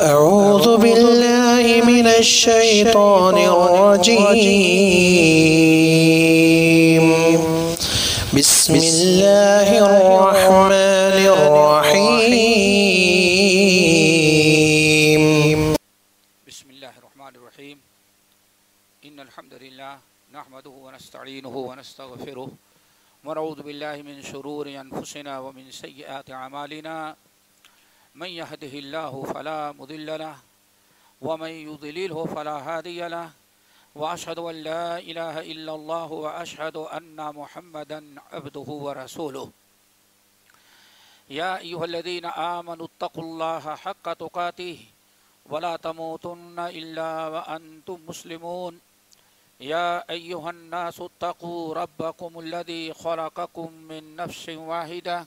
أعوذ بالله من الشيطان الرجيم. بسم الله الرحمن الرحيم. بسم الله الرحمن الرحيم. إن الحمد لله نحمده ونستعينه ونستغفره ونعوذ بالله من شرور أنفسنا ومن سيئات أعمالنا. من يهده الله فلا مضل له، ومن يضلله فلا هادي له، وأشهد أن لا إله إلا الله وأشهد أن محمدا عبده ورسوله. يا أيها الذين آمنوا اتقوا الله حق تقاته، ولا تموتن إلا وأنتم مسلمون. يا أيها الناس اتقوا ربكم الذي خلقكم من نفس واحدة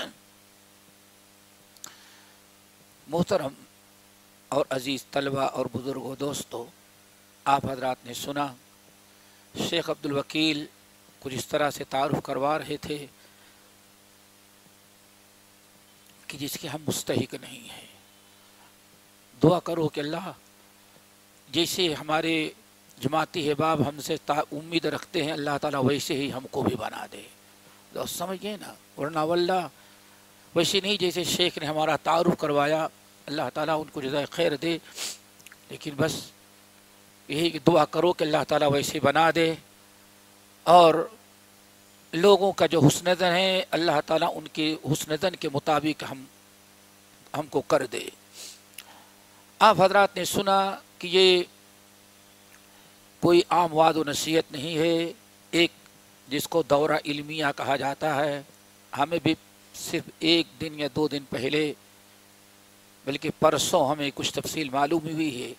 محترم اور عزیز طلبہ اور بزرگوں دوستو، آپ حضرات نے سنا، شیخ عبد الوکیل کچھ اس طرح سے تعارف کروا رہے تھے کہ جس کے ہم مستحق نہیں ہیں۔ دعا کرو کہ اللہ جیسے ہمارے جماعتی احباب ہم سے امید رکھتے ہیں، اللہ تعالیٰ ویسے ہی ہم کو بھی بنا دے۔ تو سمجھ گئے نا، ورنہ واللہ، ویسے نہیں جیسے شیخ نے ہمارا تعارف کروایا اللہ تعالیٰ ان کو جزائے خیر دے۔ لیکن بس یہی دعا کرو کہ اللہ تعالیٰ ویسے بنا دے۔ اور لوگوں کا جو حسن زن ہے اللہ تعالیٰ ان کے حسن زن کے مطابق ہم ہم کو کر دے۔ آپ حضرات نے سنا کہ یہ کوئی عام واد و نصیحت نہیں ہے۔ ایک جس کو دورہ علمیہ کہا جاتا ہے، ہمیں بھی صرف ایک دن یا دو دن پہلے بلکہ پرسوں ہمیں کچھ تفصیل معلوم ہوئی ہے۔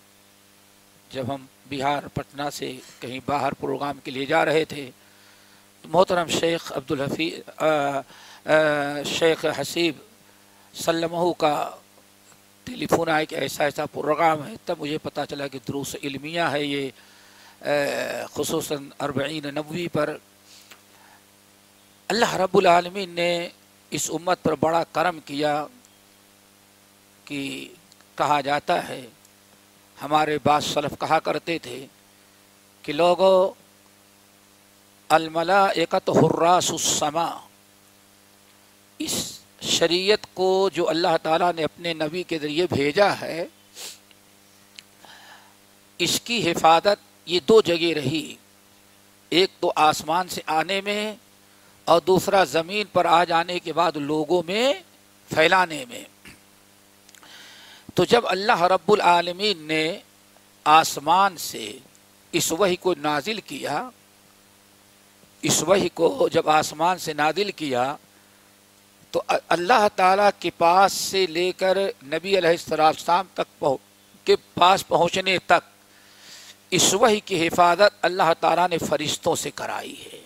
جب ہم بہار پٹنہ سے کہیں باہر پروگرام کے لیے جا رہے تھے، تو محترم شیخ عبدالحفی شیخ حسیب سلمہ کا ٹیلی فون آئے کہ ایسا ایسا پروگرام ہے۔ تب مجھے پتہ چلا کہ دروس علمیہ ہے یہ خصوصاً اربعین نبوی پر۔ اللہ رب العالمین نے اس امت پر بڑا کرم کیا۔ کہ کہا جاتا ہے، ہمارے بعض سلف کہا کرتے تھے کہ لوگوں الملا ایکت حراس السما اس شریعت کو جو اللہ تعالیٰ نے اپنے نبی کے ذریعے بھیجا ہے، اس کی حفاظت یہ دو جگہ رہی، ایک تو آسمان سے آنے میں اور دوسرا زمین پر آ جانے کے بعد لوگوں میں پھیلانے میں۔ تو جب اللہ رب العالمین نے آسمان سے اس وحی کو نازل کیا، اس وحی کو جب آسمان سے نازل کیا، تو اللہ تعالیٰ کے پاس سے لے کر نبی علیہ السلام تک کے پاس پہنچنے تک اس وحی کی حفاظت اللہ تعالیٰ نے فرشتوں سے کرائی ہے۔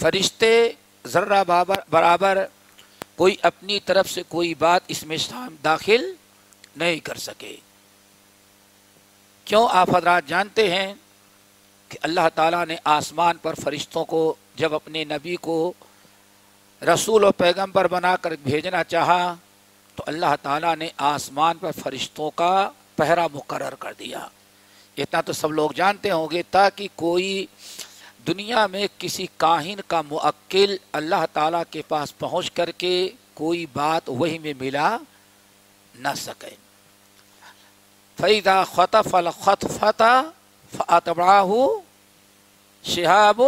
فرشتے ذرہ برابر کوئی اپنی طرف سے کوئی بات اس میں داخل نہیں کر سکے۔ کیوں آپ حضرات جانتے ہیں کہ اللہ تعالیٰ نے آسمان پر فرشتوں کو جب اپنے نبی کو رسول و پیغمبر بنا کر بھیجنا چاہا، تو اللہ تعالیٰ نے آسمان پر فرشتوں کا پہرا مقرر کر دیا۔ اتنا تو سب لوگ جانتے ہوں گے، تاکہ کوئی دنیا میں کسی کاہن کا معقل اللہ تعالیٰ کے پاس پہنچ کر کے کوئی بات وہی میں ملا نہ سکے۔ فیدا خطف الخط فتح شہاب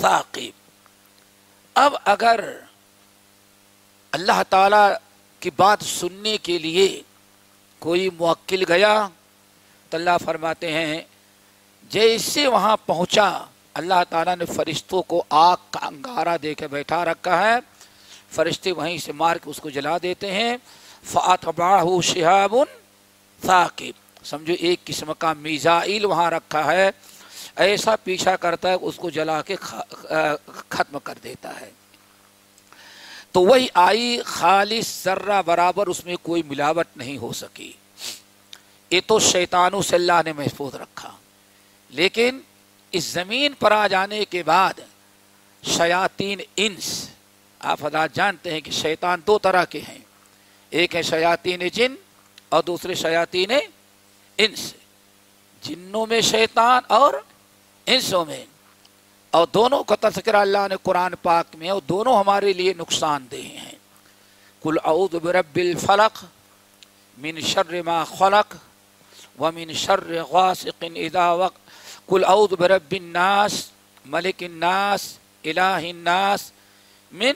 ثاقب۔ اب اگر اللہ تعالی کی بات سننے کے لیے کوئی موکل گیا تو اللہ فرماتے ہیں جیسے وہاں پہنچا، اللہ تعالیٰ نے فرشتوں کو آگ کا انگارہ دے کے بیٹھا رکھا ہے۔ فرشتے وہیں سے مار کے اس کو جلا دیتے ہیں۔ فاتباہ شہاب ثاقب سمجھو، ایک قسم کا میزائل وہاں رکھا ہے، ایسا پیچھا کرتا ہے، اس کو جلا کے ختم کر دیتا ہے۔ تو وہی آئی، خالص، ذرہ برابر، اس میں کوئی ملاوٹ نہیں ہو سکی۔ یہ تو شیطانوں سے اللہ نے محفوظ رکھا۔ لیکن اس زمین پر آ جانے کے بعد شیاطین انس، آپ حضرات جانتے ہیں کہ شیطان دو طرح کے ہیں۔ ایک ہے شیاطین جن اور دوسرے شیاطین انس، جنوں میں شیطان اور انسوں میں۔ اور دونوں کا تذکرہ اللہ نے قرآن پاک میں، اور دونوں ہمارے لیے نقصان دہ ہیں۔ کل اعوذ برب الفلق من شر ما خلق ومن شر غاسق اذا وقت کل اعوذ برب الناس، ملک الناس، الہ الناس، من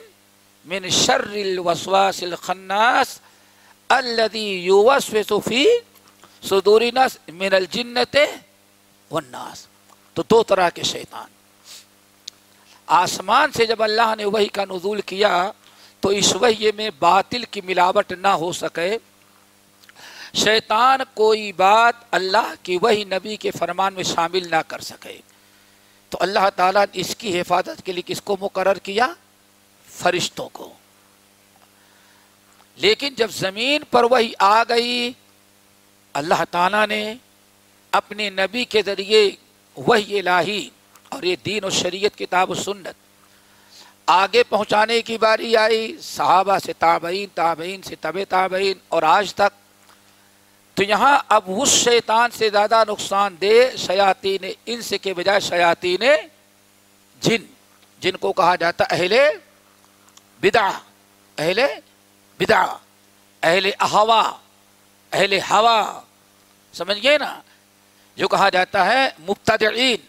من شر الوسواس الخناس۔ الذي يوسوس في صدور الناس من الجنت والناس۔ تو دو طرح کے شیطان۔ آسمان سے جب اللہ نے وہی کا نزول کیا، تو اس وحی میں باطل کی ملاوٹ نہ ہو سکے۔ شیطان کوئی بات اللہ کی وہی نبی کے فرمان میں شامل نہ کر سکے۔ تو اللہ تعالیٰ نے اس کی حفاظت کے لیے کس کو مقرر کیا؟ فرشتوں کو۔ لیکن جب زمین پر وہی آ گئی، اللہ تعالیٰ نے اپنے نبی کے ذریعے وہی الہی اور یہ دین و شریعت، کتاب و سنت آگے پہنچانے کی باری آئی۔ صحابہ سے تابعین تابعین سے طب تابعین اور آج تک۔ تو یہاں اب اس شیطان سے زیادہ نقصان دے شیاطین انس کے بجائے شیاطین جن جن کو کہا جاتا اہل بدا اہل بدا اہل احوا اہل ہوا سمجھ گئے نا؟ جو کہا جاتا ہے مبتدعین،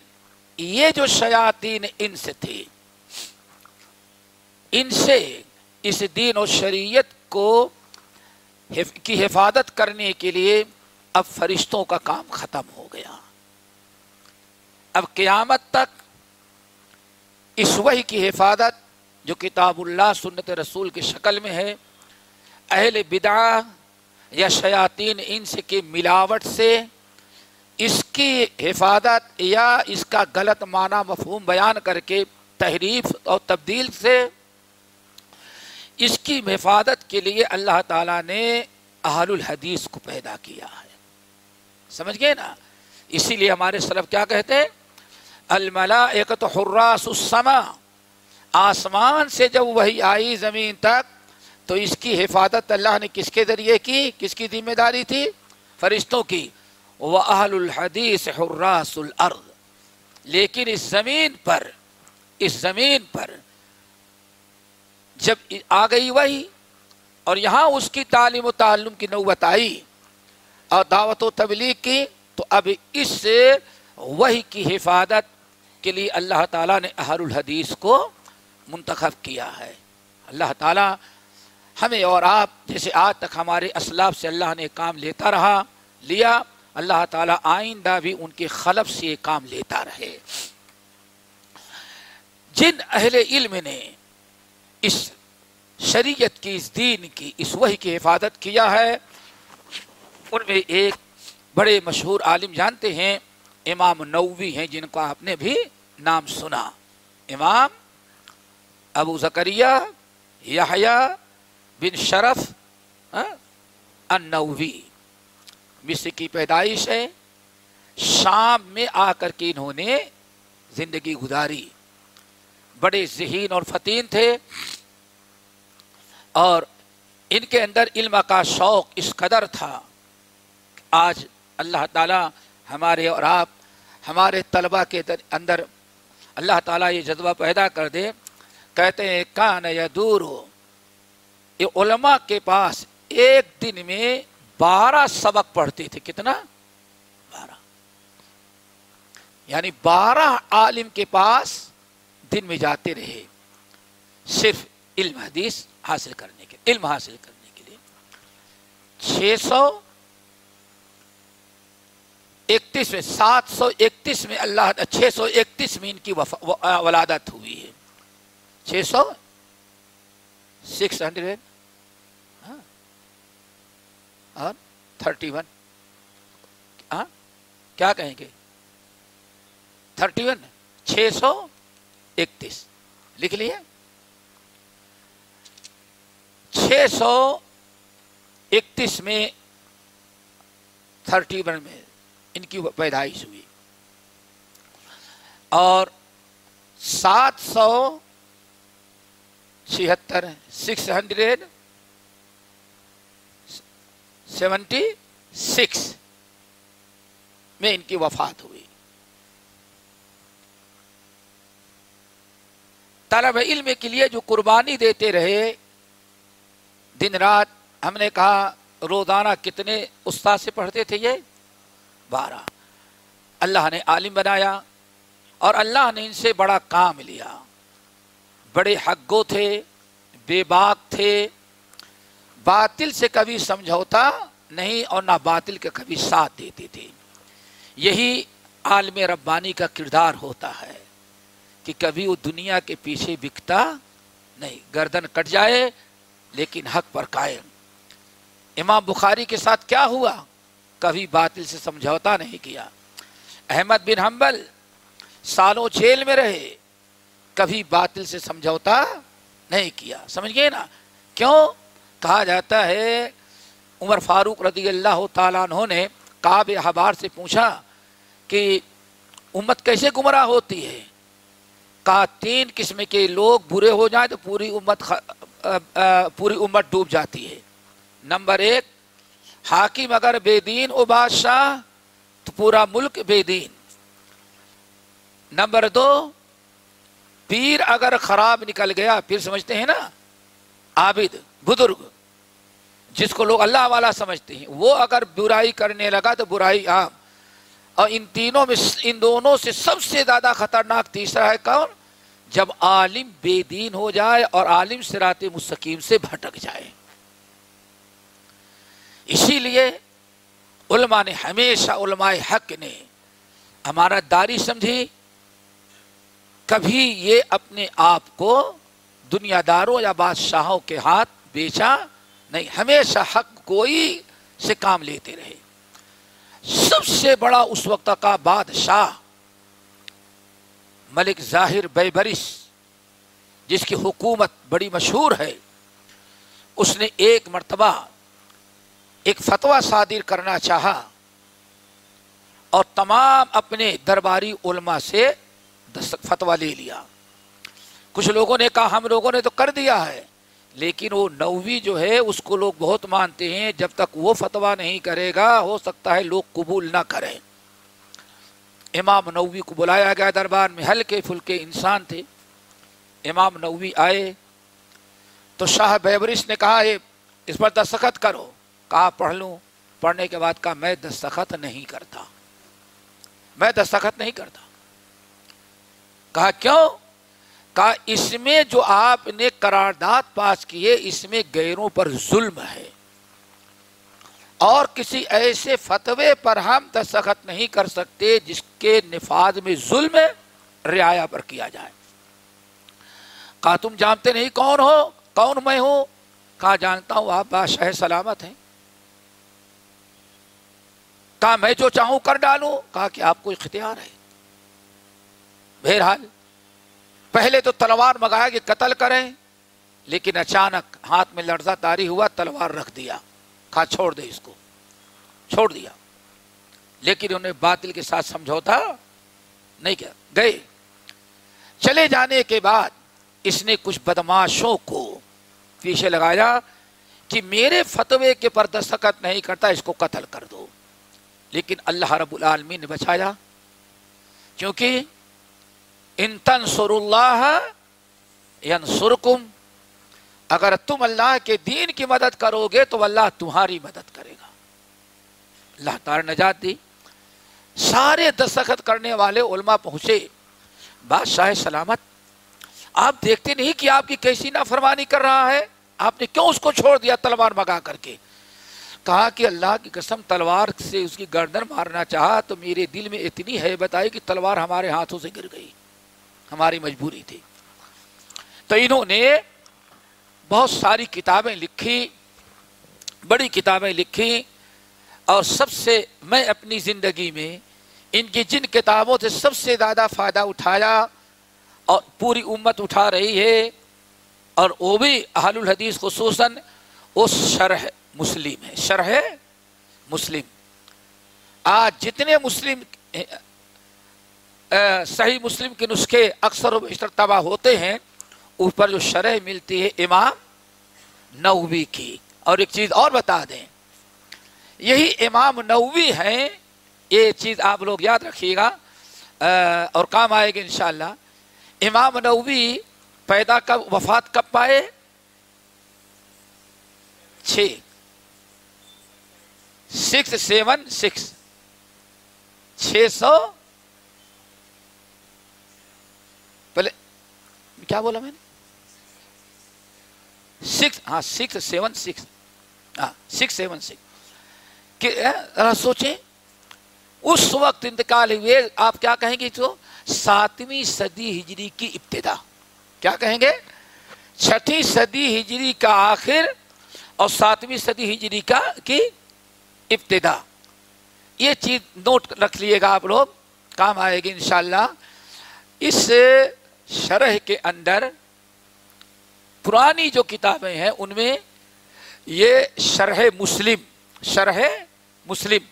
یہ جو شیاطین ان سے تھی، ان سے اس دین و شریعت کو کی حفاظت کرنے کے لیے اب فرشتوں کا کام ختم ہو گیا۔ اب قیامت تک اس وحی کی حفاظت جو کتاب اللہ، سنت رسول کی شکل میں ہے اہل بدع یا شیاطین انس کی ملاوٹ سے اس کی حفاظت یا اس کا غلط معنی مفہوم بیان کر کے تحریف اور تبدیل سے اس کی حفاظت کے لیے اللہ تعالیٰ نے اہل الحدیث کو پیدا کیا ہے۔ سمجھ گئے نا؟ اسی لیے ہمارے سلف کیا کہتے ہیں؟ الملا ایک تو حراس السما آسمان سے جب وہی آئی زمین تک تو اس کی حفاظت اللہ نے کس کے ذریعے کی؟ کس کی ذمہ داری تھی؟ فرشتوں کی۔ وہ اہل الحدیث حراس الارض. لیکن اس زمین پر، اس زمین پر جب آ گئی وہی اور یہاں اس کی تعلیم و تعلم کی نوبت آئی اور دعوت و تبلیغ کی، تو اب اس سے وہی کی حفاظت کے لیے اللہ تعالیٰ نے اہر الحدیث کو منتخب کیا ہے۔ اللہ تعالیٰ ہمیں اور آپ جیسے آج تک ہمارے اسلاف سے اللہ نے کام لیتا رہا، لیا، اللہ تعالیٰ آئندہ بھی ان کے خلف سے یہ کام لیتا رہے۔ جن اہل علم نے اس شریعت کی، اس دین کی، اس وحی کی حفاظت کیا ہے، ان میں ایک بڑے مشہور عالم جانتے ہیں، امام نووی ہیں جن کو آپ نے بھی نام سنا۔ امام ابو زکریہ یحییٰ بن شرف ہاں؟ النووی، مصر کی پیدائش ہے، شام میں آ کر کے انہوں نے زندگی گزاری۔ بڑے ذہین اور فتین تھے۔ اور ان کے اندر علم کا شوق اس قدر تھا آج اللہ تعالی ہمارے اور آپ، ہمارے طلبہ کے اندر اللہ تعالیٰ یہ جذبہ پیدا کر دے۔ کہتے ہیں، کان یا دور ہو یہ علماء کے پاس ایک دن میں بارہ سبق پڑھتے تھے۔ کتنا؟ بارہ۔ یعنی بارہ عالم کے پاس دن میں جاتے رہے صرف علم حدیث حاصل کرنے کے علم حاصل کرنے کے لیے۔ چھ سو اکتیس میں سات سو اکتیس میں اللہ چھ سو اکتیس میں ان کی ولادت ہوئی ہے۔ چھ سو سکس ہنڈریڈ اور تھرٹی ون ہاں کیا کہیں گے تھرٹی ون چھ سو اکتیس لکھ لیے چھ سو اکتیس میں تھرٹی ون میں ان کی پیدائش ہوئی اور سات سو چھہتر سکس ہنڈریڈ، سیونٹی سکس میں ان کی وفات ہوئی۔ طلب علم کے لیے جو قربانی دیتے رہے، دن رات ہم نے کہا، روزانہ کتنے استاد سے پڑھتے تھے یہ؟ بارہ۔ اللہ نے عالم بنایا اور اللہ نے ان سے بڑا کام لیا۔ بڑے حقو تھے، بے باک تھے۔ باطل سے کبھی سمجھوتا نہیں اور نہ باطل کے کبھی ساتھ دیتے تھے یہی عالم ربانی کا کردار ہوتا ہے کہ کبھی وہ دنیا کے پیچھے بکتا نہیں۔ گردن کٹ جائے لیکن حق پر قائم۔ امام بخاری کے ساتھ کیا ہوا؟ کبھی باطل سے سمجھوتا نہیں کیا۔ احمد بن حنبل سالوں جیل میں رہے۔ کبھی باطل سے سمجھوتا نہیں کیا۔ سمجھ گئے نا؟ کیوں؟ کہا جاتا ہے، عمر فاروق رضی اللہ تعالیٰ عنہ نے کعب حبار سے پوچھا کہ امت کیسے گمراہ ہوتی ہے؟ کہا، تین قسم کے لوگ برے ہو جائیں تو پوری امت پوری امت ڈوب جاتی ہے۔ نمبر ایک، حاکم اگر بے دین او بادشاہ تو پورا ملک بے دین۔ نمبر دو پیر اگر خراب نکل گیا، پھر سمجھتے ہیں نا، عابد، بزرگ، جس کو لوگ اللہ والا سمجھتے ہیں، وہ اگر برائی کرنے لگا تو برائی عام۔ اور ان تینوں میں ان دونوں سے سب سے زیادہ خطرناک تیسرا ہے کون؟ جب عالم بے دین ہو جائے اور عالم سرات مستقیم سے بھٹک جائے۔ اسی لیے علماء نے، ہمیشہ علماء حق نے ہمارا داری سمجھی۔ کبھی یہ اپنے آپ کو دنیا داروں یا بادشاہوں کے ہاتھ بیچا نہیں، ہمیشہ حق کوئی سے کام لیتے رہے۔ سب سے بڑا اس وقت کا بادشاہ ملک ظاہر بیبرس، جس کی حکومت بڑی مشہور ہے، اس نے ایک مرتبہ ایک فتویٰ صادر کرنا چاہا اور تمام اپنے درباری علماء سے فتویٰ لے لیا۔ کچھ لوگوں نے کہا، ہم لوگوں نے تو کر دیا ہے، لیکن وہ نووی جو ہے، اس کو لوگ بہت مانتے ہیں، جب تک وہ فتویٰ نہیں کرے گا، ہو سکتا ہے لوگ قبول نہ کریں۔ امام نووی کو بلایا گیا دربار میں، ہلکے پھلکے انسان تھے۔ امام نووی آئے۔ تو شاہ بیبرس نے کہا اس پر دستخط کرو۔ کہا، پڑھ لوں۔ پڑھنے کے بعد کہا، میں دستخط نہیں کرتا۔ میں دستخط نہیں کرتا۔ کہا کیوں؟ کہا اس میں جو آپ نے قرارداد پاس کیے، اس میں غیروں پر ظلم ہے۔ اور کسی ایسے فتوے پر ہم دستخط نہیں کر سکتے جس کے نفاذ میں ظلم رعایا پر کیا جائے۔ کہا تم جانتے نہیں کون ہو، کون میں ہوں؟ کہا جانتا ہوں آپ بادشاہ سلامت ہیں۔ کہا میں جو چاہوں کر ڈالوں۔ کہا کہ آپ کو اختیار ہے۔ بہرحال، پہلے تو تلوار منگایا کہ قتل کریں، لیکن اچانک ہاتھ میں لڑزہ تاری ہوا، تلوار رکھ دیا۔ کہا، چھوڑ دے اس کو۔ چھوڑ دیا۔ لیکن انہیں باطل کے ساتھ سمجھوتا نہیں کیا گئے۔ چلے جانے کے بعد اس نے کچھ بدماشوں کو پیچھے لگایا کہ میرے فتوے کے پر دستخط نہیں کرتا، اس کو قتل کر دو۔ لیکن اللہ رب العالمین نے بچایا۔ کیونکہ ان تنصر اللہ ینصرکم اگر تم اللہ کے دین کی مدد کرو گے تو اللہ تمہاری مدد کرے گا. اللہ تعالی نجات دی. سارے دستخط کرنے والے علماء پہنچے. بادشاہ سلامت. آپ دیکھتے نہیں کہ آپ کی کیسی نافرمانی کر رہا ہے؟ آپ نے کیوں اس کو چھوڑ دیا تلوار مگا کر کے؟ کہا کہ اللہ کی قسم تلوار سے اس کی گردن مارنا چاہا تو میرے دل میں اتنی ہے بتائی کہ تلوار ہمارے ہاتھوں سے گر گئی۔ ہماری مجبوری تھی۔ تو انہوں نے بہت ساری کتابیں لکھی، بڑی کتابیں لکھی، اور سب سے میں اپنی زندگی میں ان کی جن کتابوں سے سب سے زیادہ فائدہ اٹھایا اور پوری امت اٹھا رہی ہے، اور وہ بھی اہل الحدیث خصوصاً اس شرح مسلم ہے، شرح مسلم۔ آج جتنے مسلم صحیح مسلم کے نسخے اکثر و بیشتر تباہ ہوتے ہیں۔ اس پر جو شرح ملتی ہے، امام نووی کی۔ اور ایک چیز اور بتا دیں۔ یہی امام نووی ہیں۔ یہ چیز آپ لوگ یاد رکھیے گا۔ اور کام آئے گا انشاءاللہ۔ امام نووی پیدا کب، وفات کب پائے؟ چھ۔ Six, seven, six. چھ سو کیا بولا میں نے؟ سکس ہاں سکس سیون سکس ہاں سکس سیون سکس ذرا سوچیں، اس وقت انتقال ہوئے، آپ کیا کہیں گے تو؟ ساتویں صدی ہجری کی ابتدا. کیا کہیں گے؟ چھٹی صدی ہجری کا آخر اور ساتویں صدی ہجری کا کی ابتدا. یہ چیز نوٹ رکھ لیے گا آپ لوگ، کام آئے گی انشاءاللہ. اس شرح کے اندر پرانی جو کتابیں ہیں، ان میں یہ شرح مسلم شرح مسلم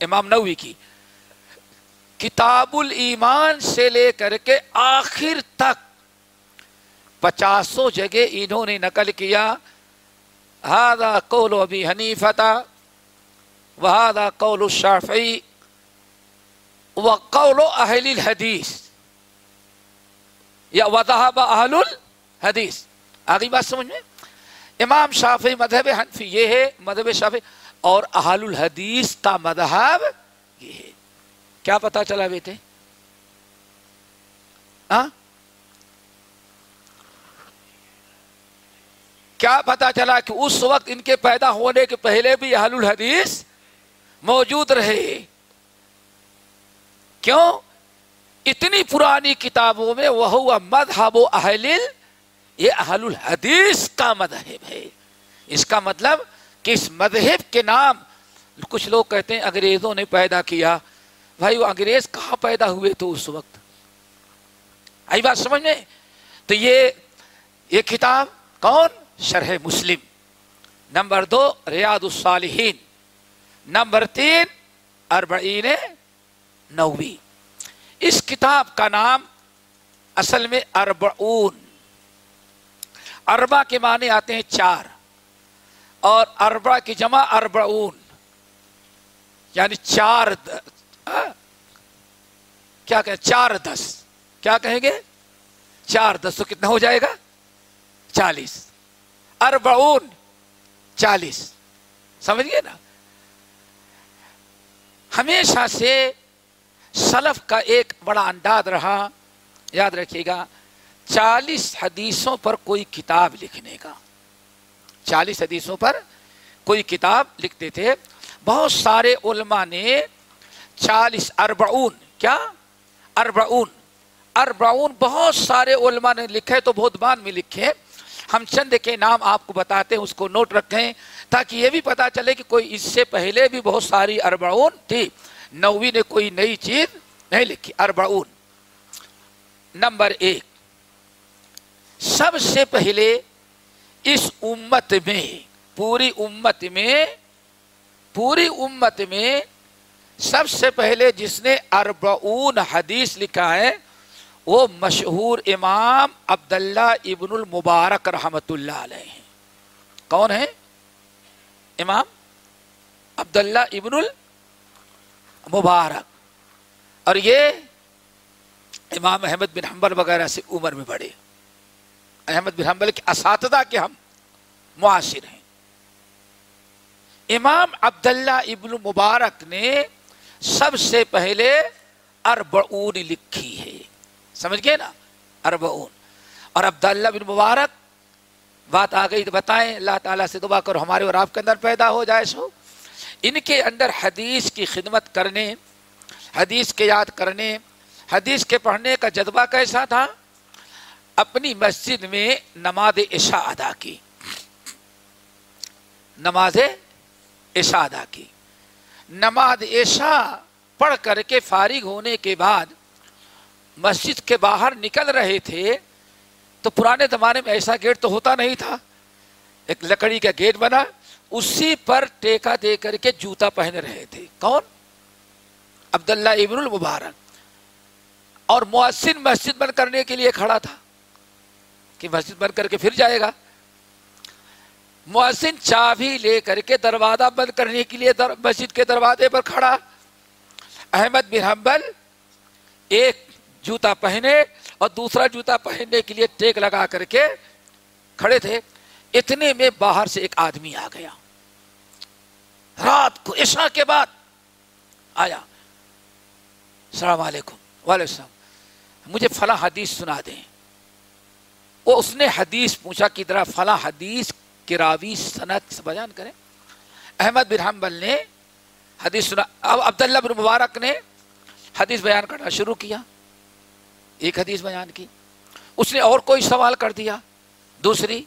امام نوی کی، کتاب الایمان سے لے کر کے آخر تک پچاسوں جگہ انہوں نے نقل کیا۔ ہادا قول ابی حنیفتا وہادا قول الشافعی و قول اہل الحدیث۔ یا وضحب اہل الحدیث آگئی بات سمجھ میں؟ امام شافعی مذہب حنفی یہ ہے، مذہب شافعی، اور اہل الحدیث کا مذہب یہ ہے۔ کیا پتا چلا بیٹے؟ ہاں؟ کیا پتا چلا کہ اس وقت ان کے پیدا ہونے کے پہلے بھی اہل الحدیث موجود رہے؟ کیوں؟ اتنی پرانی کتابوں میں وہ مذہب و اہل یہ اہل الحدیث کا مذہب ہے۔ اس کا مطلب کہ اس مذہب کے نام؟ کچھ لوگ کہتے ہیں انگریزوں نے پیدا کیا۔ بھائی، وہ انگریز کہاں پیدا ہوئے تو اس وقت؟ آئی بات سمجھ میں؟ تو یہ یہ کتاب کون؟ شرح مسلم۔ نمبر دو، ریاض الصالحین۔ نمبر تین، اربعین نووی۔ اس کتاب کا نام اصل میں اربعون۔ اربا کے معنی آتے ہیں چار، اور اربا کی جمع اربعون۔ یعنی چار کیا کہیں؟ چار دس۔ کیا کہیں گے؟ چار دس تو کتنا ہو جائے گا؟ چالیس۔ اربعون، چالیس۔ سمجھ گئے نا؟ ہمیشہ سے سلف کا ایک بڑا انداز رہا۔ یاد رکھیے گا، چالیس حدیثوں پر کوئی کتاب لکھنے کا۔ چالیس حدیثوں پر کوئی کتاب لکھتے تھے۔ بہت سارے علماء نے چالیس اربعون، کیا؟ اربعون۔ اربعون بہت سارے علماء نے لکھے تو بہت بان میں لکھے۔ ہم چند کے نام آپ کو بتاتے ہیں، اس کو نوٹ رکھیں تاکہ یہ بھی پتا چلے کہ کوئی اس سے پہلے بھی بہت ساری اربعون تھی۔ نوی نے کوئی نئی چیز نہیں لکھی، اربعون۔ نمبر ایک، سب سے پہلے اس امت میں، پوری امت میں، پوری امت میں سب سے پہلے جس نے اربعون حدیث لکھا ہے، وہ مشہور امام عبداللہ ابن المبارک رحمت اللہ علیہ کون ہے امام عبداللہ ابن المبارک مبارک۔ اور یہ امام احمد بن حنبل وغیرہ سے عمر میں بڑے۔ احمد بن حنبل کے اساتذہ کے ہم معاشر ہیں۔ امام عبداللہ ابن مبارک نے سب سے پہلے اربعون لکھی ہے۔ سمجھ گئے نا؟ اربعون۔ اور عبداللہ بن مبارک، بات آ گئی تو بتائیں، اللہ تعالیٰ سے دعا کرو ہمارے اور آپ کے اندر پیدا ہو جائے سو۔ ان کے اندر حدیث کی خدمت کرنے، حدیث کے یاد کرنے، حدیث کے پڑھنے کا جذبہ کیسا تھا؟ اپنی مسجد میں نماز عشاء ادا کی۔ نماز عشاء ادا کی۔ نماز عشاء پڑھ کر کے فارغ ہونے کے بعد مسجد کے باہر نکل رہے تھے تو پرانے زمانے میں ایسا گیٹ تو ہوتا نہیں تھا۔ ایک لکڑی کا گیٹ بنا اسی پر ٹیکا دے کر کے جوتا پہن رہے تھے۔ کون؟ عبداللہ ابن المبارک۔ اور محسن مسجد بند کرنے کے لیے کھڑا تھا کہ مسجد بند کر کے پھر جائے گا۔ محسن چابی لے کر کے دروازہ بند کرنے کے لیے در مسجد کے دروازے پر کھڑا۔ احمد بن حنبل ایک جوتا پہنے اور دوسرا جوتا پہننے کے لیے ٹیک لگا کر کے کھڑے تھے۔ اتنے میں باہر سے ایک آدمی آ گیا۔ رات کو عشاء کے بعد آیا۔ السلام علیکم۔ وعلیکم السلام۔ مجھے فلاں حدیث سنا دیں۔ وہ اس نے حدیث پوچھا کہ طرح فلاں حدیث کی راوی صنعت بیان کریں۔ احمد بن حنبل نے حدیث سنا۔ اب عبداللہ بن مبارک نے حدیث بیان کرنا شروع کیا۔ ایک حدیث بیان کی۔ اس نے اور کوئی سوال کر دیا۔ دوسری،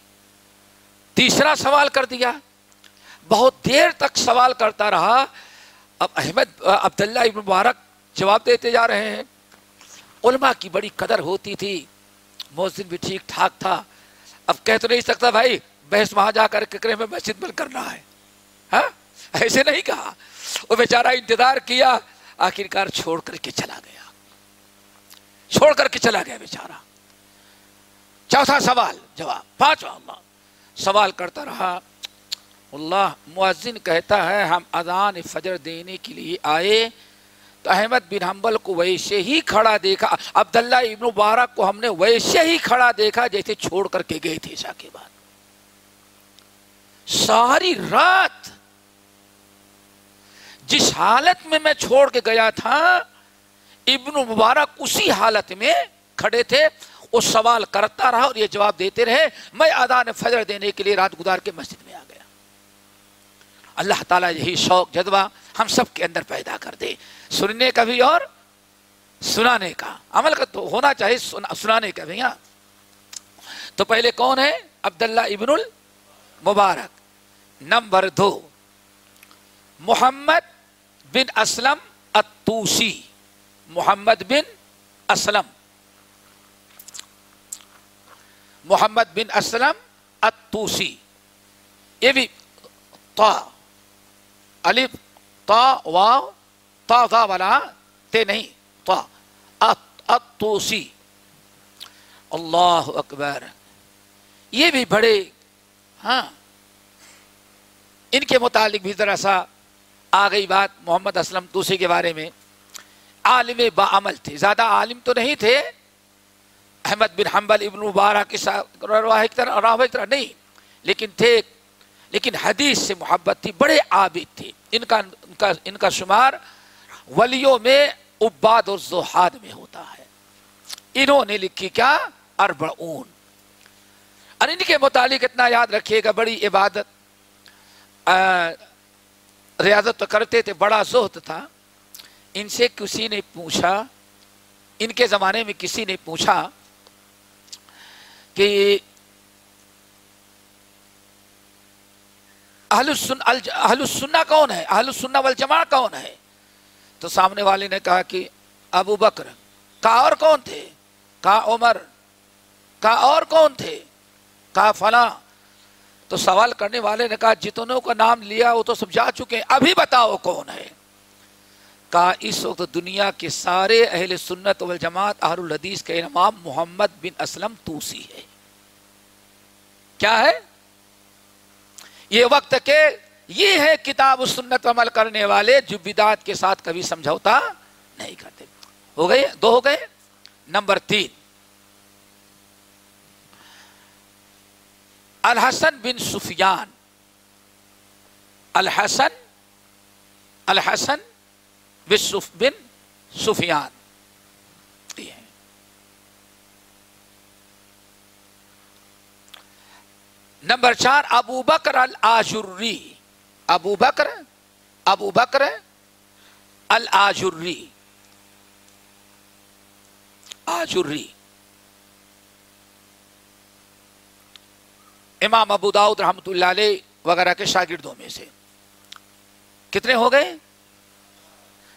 تیسرا سوال کر دیا۔ بہت دیر تک سوال کرتا رہا۔ اب احمد، عبداللہ ابن مبارک جواب دیتے جا رہے ہیں۔ علماء کی بڑی قدر ہوتی تھی۔ موزن بھی ٹھیک ٹھاک تھا۔ اب کہہ تو نہیں سکتا بھائی، بحث وہاں جا کر کے میں مسجد بند کرنا ہے ہاں؟ ایسے نہیں کہا۔ وہ بیچارہ انتظار کیا۔ آخرکار چھوڑ کر کے چلا گیا۔ چھوڑ کر کے چلا گیا بیچارہ۔ چوتھا سوال، جواب۔ پانچواں سوال کرتا رہا۔ اللہ معذن کہتا ہے، ہم اذان فجر دینے کے لیے آئے۔ تو احمد بن حنبل کو ویسے ہی کھڑا دیکھا۔ عبداللہ ابن مبارک کو ہم نے ویسے ہی کھڑا دیکھا، جیسے چھوڑ کر کے گئے تھے عشاء کے بعد۔ ساری رات جس حالت میں میں چھوڑ کے گیا تھا، ابن مبارک اسی حالت میں کھڑے تھے۔ وہ سوال کرتا رہا اور یہ جواب دیتے رہے، میں آدان فجر دینے کے لیے رات گزار کے مسجد میں آ گیا۔ اللہ تعالیٰ یہی شوق جذبہ ہم سب کے اندر پیدا کر دے۔ سننے کا بھی اور سنانے کا۔ عمل کا تو ہونا چاہیے سنانے کا بھی ہاں۔ تو پہلے کون ہے؟ عبداللہ ابن المبارک۔ نمبر دو۔ محمد بن اسلم اتوسی محمد بن اسلم۔ محمد بن اسلم اتوسی یہ بھی الف، تا، واو، تا تا والا تے نہیں، تا اتوسی اللہ اکبر۔ یہ بھی بڑے ہاں ان کے متعلق بھی ذرا سا آ گئی بات محمد اسلم توسی کے بارے میں۔ عالم با عمل تھے۔ زیادہ عالم تو نہیں تھے۔ احمد بن حنبل، ابن مبارک طرح نہیں، لیکن تھے لیکن حدیث سے محبت تھی، بڑے عابد تھے ان کا ان کا ان کا شمار ولیوں میں عباد اور زہاد میں ہوتا ہے۔ انہوں نے لکھی کیا؟ اربعون۔ اور ان کے متعلق اتنا یاد رکھیے گا، بڑی عبادت ریاضت تو کرتے تھے، بڑا زہد تھا۔ ان سے کسی نے پوچھا، ان کے زمانے میں کسی نے پوچھا کہ اہل السنہ کون ہے؟ اہل السنہ والجماع کون ہے؟ تو سامنے والے نے کہا کہ ابو بکر، کہا اور کون تھے؟ کہا عمر، کہا اور کون تھے؟ کہا فلاں۔ تو سوال کرنے والے نے کہا، جتنوں کا نام لیا وہ تو سب جا چکے ہیں، ابھی بتاؤ کون ہے؟ کہا، اس وقت دنیا کے سارے اہل سنت والجماعت اہل الحدیث کے امام محمد بن اسلم توسی ہے۔ کیا ہے؟ یہ وقت کہ یہ ہے کتاب و سنت عمل کرنے والے جو بدعات کے ساتھ کبھی سمجھوتا نہیں کرتے۔ ہو گئے؟ دو ہو گئے؟ نمبر تین۔ الحسن بن سفیان۔ الحسن الحسن بن سفیان۔ نمبر چار، ابو بکر الآشری ابو بکر ابو بکر الآشری آشری امام ابو داؤد رحمۃ اللہ علیہ وغیرہ کے شاگردوں میں سے۔ کتنے ہو گئے؟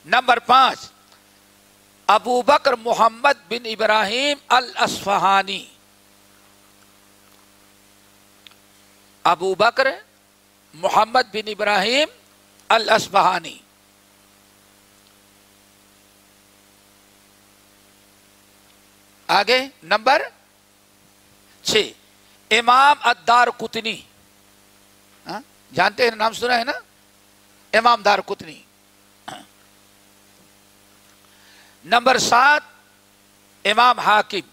نمبر پانچ، ابو بکر محمد بن ابراہیم الاسفہانی۔ ابو بکر، محمد بن ابراہیم الاسبہانی۔ آگے نمبر چھ، امام ادار کتنی ہاں، جانتے ہیں نام سنا ہے نا؟ امام دار کتنی نمبر سات، امام حاکم۔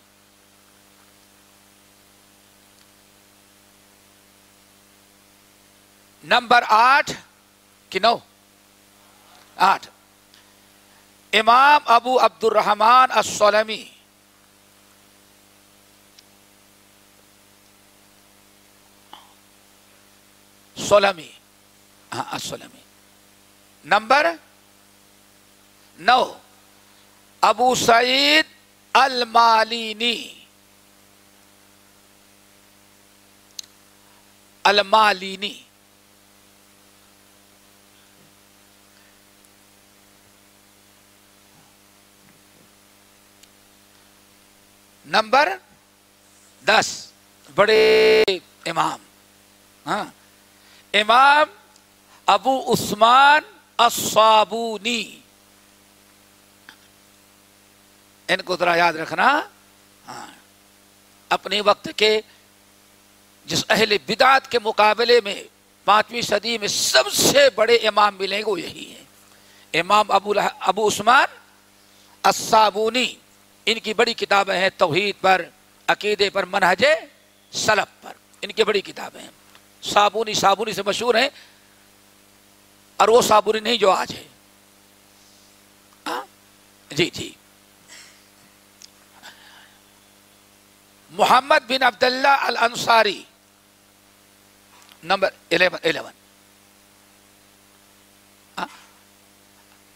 نمبر آٹھ کہ نو آٹھ امام ابو عبد الرحمان السلمی سولمی ہاں السلمی نمبر نو ابو سعید المالینی المالینی نمبر دس، بڑے امام ہاں؟ امام ابو عثمان الصابونی۔ ان کو ذرا یاد رکھنا ہاں اپنے وقت کے جس اہل بدعت کے مقابلے میں پانچویں صدی میں سب سے بڑے امام ملیں گے، وہ یہی ہیں۔ امام ابو ابو عثمان الصابونی۔ ان کی بڑی کتابیں ہیں توحید پر، عقیدے پر، منہج سلب پر۔ ان کی بڑی کتابیں ہیں۔ صابونی صابونی سے مشہور ہیں۔ اور وہ صابونی نہیں جو آج ہے۔ ہاں؟ جی جی۔ Muhammad bin Abdullah al Ansari, number eleven eleven. ہاں؟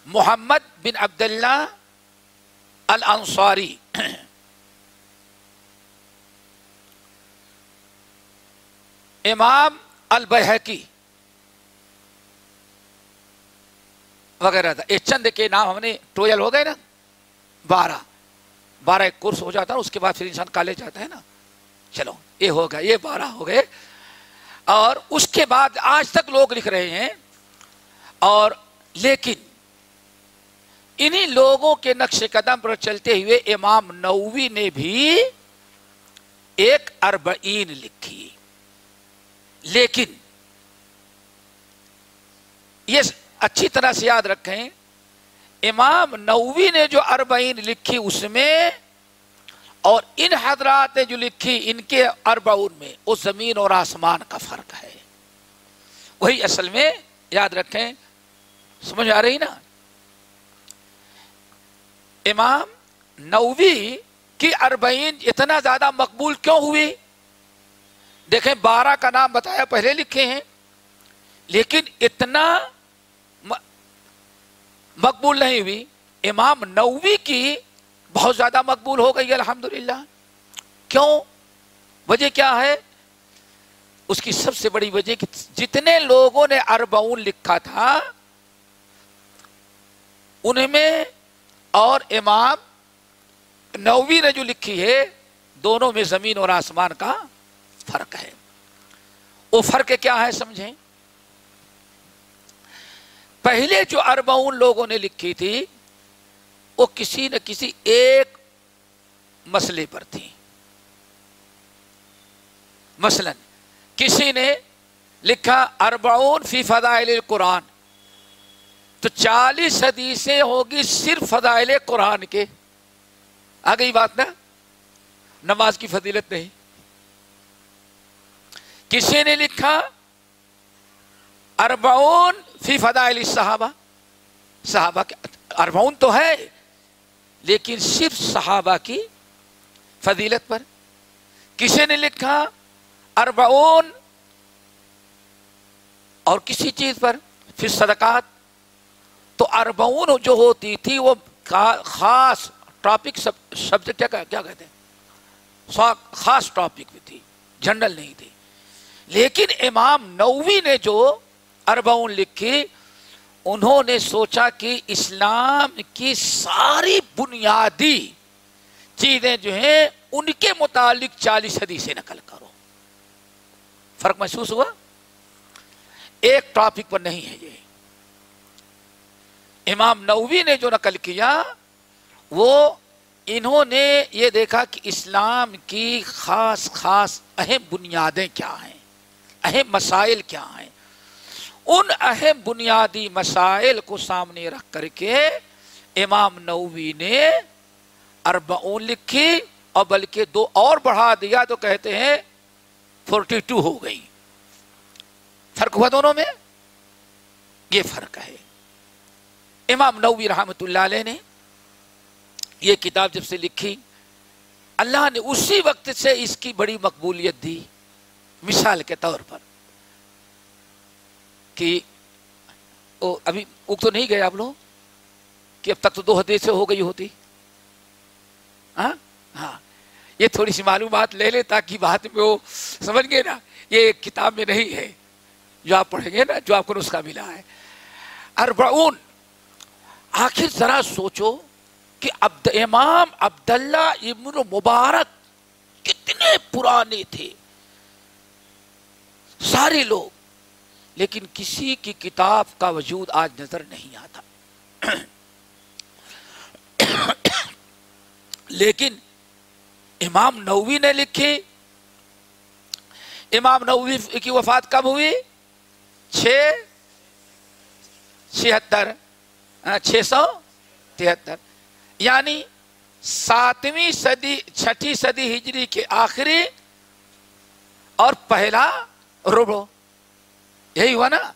محمد بن عبداللہ الانصاری امام البحقی وغیرہ تھا۔ یہ چند کے نام ہم نے ٹویل ہو گئے نا۔ بارہ۔ بارہ ایک کورس ہو جاتا ہے اس کے بعد پھر انسان کالج جاتا ہے نا۔ چلو، یہ ہو گئے یہ بارہ ہو گئے۔ اور اس کے بعد آج تک لوگ لکھ رہے ہیں۔ اور لیکن انہی لوگوں کے نقش قدم پر چلتے ہوئے امام نووی نے بھی ایک اربعین لکھی۔ لیکن یہ اچھی طرح سے یاد رکھیں، امام نووی نے جو اربعین لکھی اس میں اور ان حضرات نے جو لکھی ان کے اربعون میں وہ زمین اور آسمان کا فرق ہے۔ وہی اصل میں یاد رکھیں، سمجھ آ رہی نا؟ امام نووی کی اربعین اتنا زیادہ مقبول کیوں ہوئی؟ دیکھیں بارہ کا نام بتایا، پہلے لکھے ہیں، لیکن اتنا مقبول نہیں ہوئی۔ امام نووی کی بہت زیادہ مقبول ہو گئی، الحمدللہ۔ کیوں؟ وجہ کیا ہے؟ اس کی سب سے بڑی وجہ کہ جتنے لوگوں نے اربعون لکھا تھا ان میں اور امام نووی نے جو لکھی ہے، دونوں میں زمین اور آسمان کا فرق ہے۔ وہ فرق کیا ہے سمجھیں؟ پہلے جو اربعون لوگوں نے لکھی تھی، وہ کسی نہ کسی ایک مسئلے پر تھی مثلا، کسی نے لکھا اربعون فی فضائل القرآن تو چالیس حدیثیں ہوگی صرف فضائل قرآن کے۔ آ گئی بات نا؟ نماز کی فضیلت نہیں۔ کسی نے لکھا، اربعون فی فضائل صحابہ۔ صحابہ کے اربعون تو ہے، لیکن صرف صحابہ کی فضیلت پر۔ کسی نے لکھا، اربعون اور کسی چیز پر پھر صدقات۔ تو اربعون جو ہوتی تھی وہ خاص ٹاپک سبجیکٹ کیا کہتے ہیں؟ خاص ٹاپک بھی تھی، جنرل نہیں تھی۔ لیکن امام نووی نے جو اربعون لکھی، انہوں نے سوچا کہ اسلام کی ساری بنیادی چیزیں جو ہیں، ان کے متعلق چالیس صدی سے نقل کرو۔ فرق محسوس ہوا؟ ایک ٹاپک پر نہیں ہے یہ۔ امام نووی نے جو نقل کیا، وہ انہوں نے یہ دیکھا کہ اسلام کی خاص خاص اہم بنیادیں کیا ہیں، اہم مسائل کیا ہیں۔ ان اہم بنیادی مسائل کو سامنے رکھ کر کے امام نووی نے اربعون لکھی اور بلکہ دو اور بڑھا دیا تو کہتے ہیں فورٹی ٹو ہو گئی فرق ہوا دونوں میں؟ یہ فرق ہے۔ امام نووی رحمت اللہ علیہ نے یہ کتاب جب سے لکھی، اللہ نے اسی وقت سے اس کی بڑی مقبولیت دی، مثال کے طور پر کہ ابھی اگ تو نہیں گئے آپ لوگ؟ کہ اب تک تو دو حدیث سے ہو گئی ہوتی۔ ہاں؟ ہاں۔ یہ تھوڑی سی معلومات لے لے تاکہ بات میں وہ سمجھ گئے نا، یہ کتاب میں نہیں ہے۔ جو آپ پڑھیں گے نا، جو آپ کو نسخہ ملا ہے۔ اربعون آخر ذرا سوچو کہ عبد، امام عبداللہ ابن مبارک کتنے پرانے تھے۔ سارے لوگ، لیکن کسی کی کتاب کا وجود آج نظر نہیں آتا۔ لیکن امام نووی نے لکھی امام نووی کی وفات کب ہوئی؟ چھ، چھہتر۔ ہاں، چھ سو تہتر۔ یعنی ساتویں صدی، چھٹی صدی ہجری کے آخری اور پہلا ربو یہی ہوا نا؟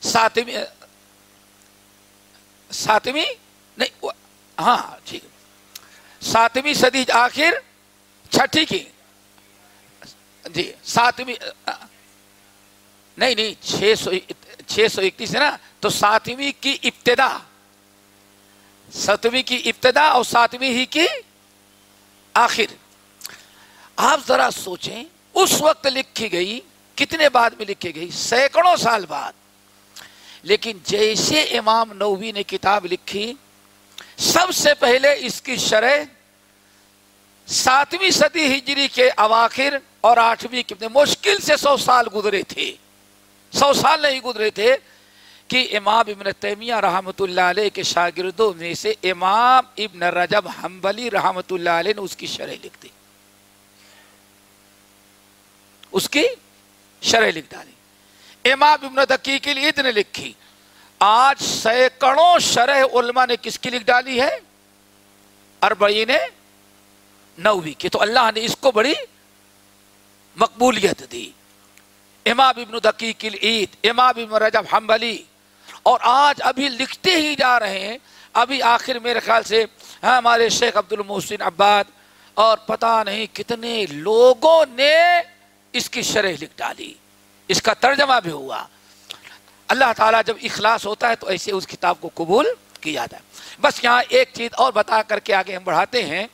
ساتویں ساتویں، نہیں ہاں ٹھیک۔ ساتویں صدی آخر، چھٹی کی۔ جی ساتویں، نہیں نہیں، چھ سو چھ سو اکتیس ہے نا؟ تو ساتویں کی ابتدا۔ ستویں کی ابتدا اور ساتویں ہی کی آخر۔ آپ ذرا سوچیں، اس وقت لکھی گئی، کتنے بعد میں لکھی گئی؟ سینکڑوں سال بعد۔ لیکن جیسے امام نووی نے کتاب لکھی، سب سے پہلے اس کی شرح ساتویں صدی ہجری کے اواخر اور آٹھویں مشکل سے سو سال گزرے تھے۔ سو سال نہیں گزرے تھے کہ امام ابن تیمیہ رحمت اللہ علیہ کے شاگردوں میں سے امام ابن رجب حنبلی رحمت اللہ علیہ نے اس کی شرح لکھ دی۔ اس کی شرح لکھ ڈالی۔ امام ابن دقیق کے لیے اتنے لکھی۔ آج سینکڑوں شرح علماء نے کس کی لکھ ڈالی ہے؟ اربعین نووی کی۔ تو اللہ نے اس کو بڑی مقبولیت دی۔ امام ابن دقیق العید امام ابن رجب حنبلی اور آج ابھی لکھتے ہی جا رہے ہیں۔ ابھی آخر میرے خیال سے ہاں، ہمارے شیخ عبد المحسن عباد اور پتہ نہیں کتنے لوگوں نے اس کی شرح لکھ ڈالی۔ اس کا ترجمہ بھی ہوا۔ اللہ تعالیٰ جب اخلاص ہوتا ہے تو ایسے اس کتاب کو قبول کیا جاتا ہے بس یہاں ایک چیز اور بتا کر کے آگے ہم بڑھاتے ہیں۔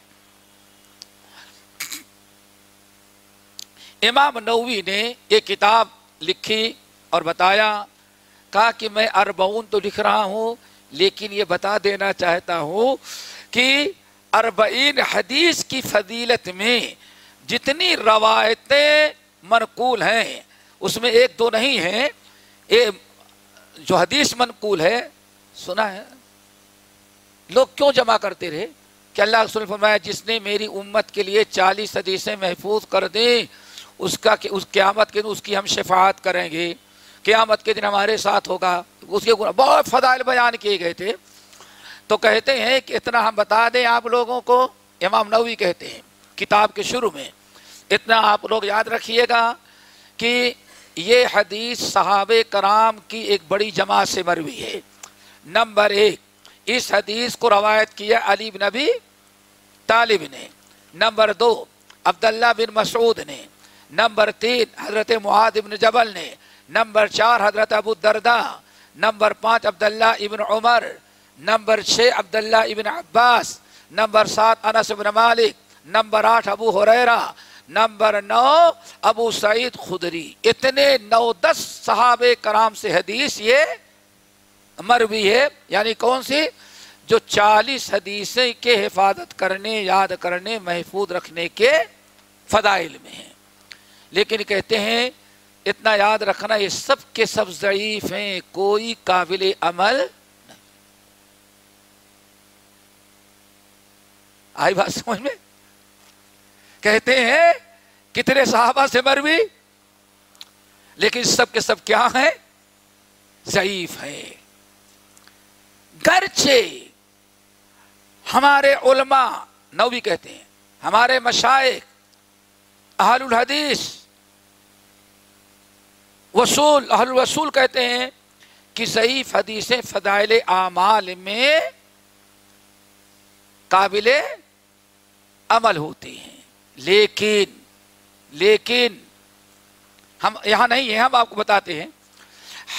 امام نووی نے یہ کتاب لکھی اور بتایا۔ کہا کہ میں اربعون تو لکھ رہا ہوں، لیکن یہ بتا دینا چاہتا ہوں کہ اربعین حدیث کی فضیلت میں جتنی روایتیں منقول ہیں، اس میں ایک دو نہیں ہیں جو حدیث منقول ہے، سنا ہے؟ لوگ کیوں جمع کرتے رہے؟ کہ اللہ رسول فرمایا، جس نے میری امت کے لیے چالیس حدیثیں محفوظ کر دیں، اس کا اس قیامت کے دن اس کی ہم شفاعت کریں گے۔ قیامت کے دن ہمارے ساتھ ہوگا۔ اس کے بہت فضائل بیان کیے گئے تھے۔ تو کہتے ہیں کہ اتنا ہم بتا دیں آپ لوگوں کو، امام نوی کہتے ہیں کتاب کے شروع میں۔ اتنا آپ لوگ یاد رکھیے گا کہ یہ حدیث صحاب کرام کی ایک بڑی جماعت سے مروی ہے۔ نمبر ایک، اس حدیث کو روایت کیا علی بن نبی طالب نے۔ نمبر دو، عبداللہ بن مسعود نے۔ نمبر تین، حضرت معاد بن جبل نے۔ نمبر چار حضرت ابو دردا نمبر پانچ عبداللہ ابن عمر، نمبر چھ عبداللہ ابن عباس، نمبر سات انس بن مالک، نمبر آٹھ ابو حریرہ، نمبر نو ابو سعید خدری۔ اتنے نو دس صحابہ کرام سے حدیث یہ مروی ہے یعنی کون سی؟ جو چالیس حدیثیں کے حفاظت کرنے، یاد کرنے، محفوظ رکھنے کے فضائل میں ہیں۔ لیکن کہتے ہیں اتنا یاد رکھنا، یہ سب کے سب ضعیف ہیں، کوئی قابل عمل نہیں۔ آئی بات سمجھ میں؟ کہتے ہیں، کتنے صحابہ سے مروی؟ لیکن سب کے سب کیا ہیں؟ ضعیف ہیں۔ گرچہ ہمارے علماء نوی کہتے ہیں، ہمارے مشائق، اہل الحدیث وصول، اہل الوصول کہتے ہیں کہ ضعیف حدیثیں فضائل اعمال میں قابل عمل ہوتی ہیں۔ لیکن لیکن، ہم، یہاں نہیں ہیں ہم آپ کو بتاتے ہیں،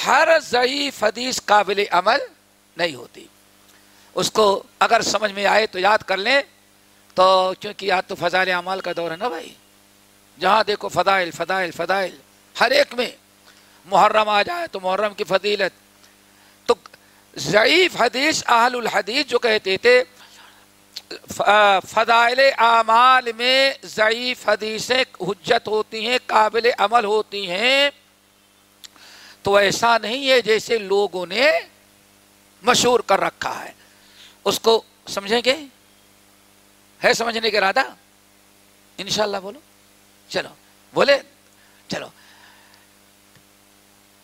ہر ضعیف حدیث قابل عمل نہیں ہوتی۔ اس کو اگر سمجھ میں آئے تو یاد کر لیں۔ تو کیونکہ یاد تو فضائل اعمال کا دور ہے نا بھائی۔ جہاں دیکھو فضائل فضائل فضائل، ہر ایک میں۔ محرم آ جائے تو محرم کی فضیلت۔ تو ضعیف حدیث اہل الحدیث جو کہتے تھے فضائل اعمال میں ضعیف حدیثیں حجت ہوتی ہیں، قابل عمل ہوتی ہیں۔ تو ایسا نہیں ہے جیسے لوگوں نے مشہور کر رکھا ہے۔ اس کو سمجھیں گے؟ ہے سمجھنے کا ارادہ؟ انشاءاللہ بولو۔ چلو، بولے؟ چلو۔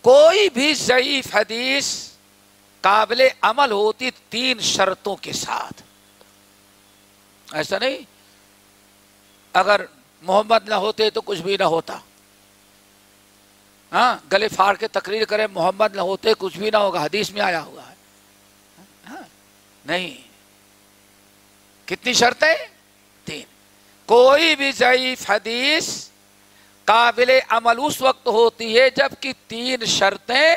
کوئی بھی ضعیف حدیث قابل عمل ہوتی تین شرطوں کے ساتھ۔ ایسا نہیں، اگر محمد نہ ہوتے تو کچھ بھی نہ ہوتا۔ ہاں گلے پھاڑ کے تقریر کرے محمد نہ ہوتے، کچھ بھی نہ ہوگا، حدیث میں آیا ہوگا ہاں نہیں۔ کتنی شرطیں؟ تین۔ کوئی بھی ضعیف حدیث قابل عمل اس وقت ہوتی ہے جبکہ تین شرطیں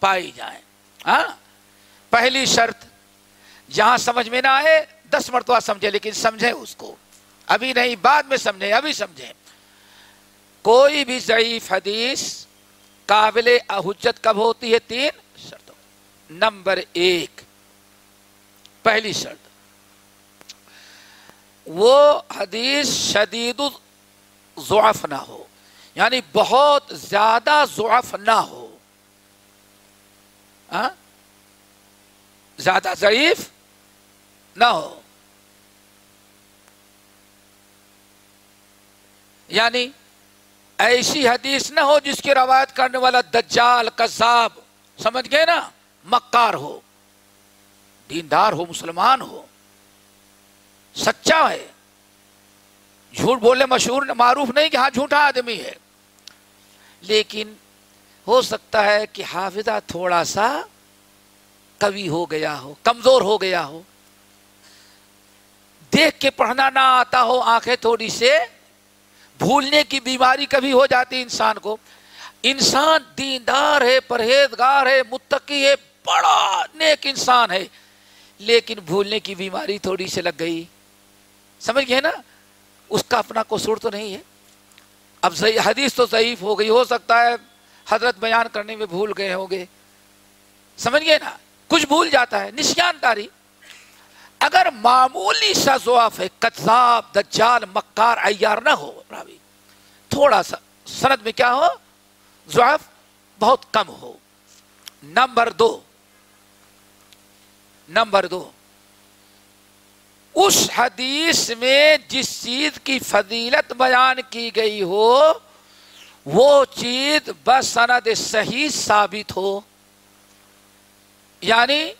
پائی جائیں۔ ہاں؟ پہلی شرط، جہاں سمجھ میں نہ آئے، دس مرتبہ سمجھے، لیکن سمجھے اس کو۔ ابھی نہیں، بعد میں سمجھے، ابھی سمجھے۔ کوئی بھی ضعیف حدیث قابل حجت کب ہوتی ہے؟ تین شرطوں۔ نمبر ایک، پہلی شرط، وہ حدیث شدید ضعف نہ ہو۔ یعنی بہت زیادہ ضعف نہ ہو۔ ہاں؟ زیادہ ضعیف نہ ہو۔ یعنی ایسی حدیث نہ ہو جس کی روایت کرنے والا دجال، قذاب، سمجھ گئے نا؟ مکار ہو۔ دیندار ہو، مسلمان ہو۔ سچا ہے۔ جھوٹ بولے مشہور، معروف نہیں کہ ہاں جھوٹا آدمی ہے۔ لیکن ہو سکتا ہے کہ حافظہ تھوڑا سا کبھی ہو گیا ہو، کمزور ہو گیا ہو۔ دیکھ کے پڑھنا نہ آتا ہو، آنکھیں تھوڑی سے بھولنے کی بیماری کبھی ہو جاتی انسان کو۔ انسان دیندار ہے، پرہیزگار ہے، متقی ہے، بڑا نیک انسان ہے۔ لیکن بھولنے کی بیماری تھوڑی سے لگ گئی۔ سمجھ گئے نا؟ اس کا اپنا قصور تو نہیں ہے۔ اب حدیث تو ضعیف ہو گئی، ہو سکتا ہے حضرت بیان کرنے میں بھول گئے ہوں گے۔ سمجھ گئے نا، کچھ بھول جاتا ہے نشان داری اگر معمولی سا ضعف ہے دجال، مکار ایار نہ ہو، راوی، تھوڑا سا سند میں کیا ہو؟ ضعف بہت کم ہو۔ نمبر دو نمبر دو اس حدیث میں جس چیز کی فضیلت بیان کی گئی ہو، وہ چیز بسند صحیح ثابت ہو۔ یعنی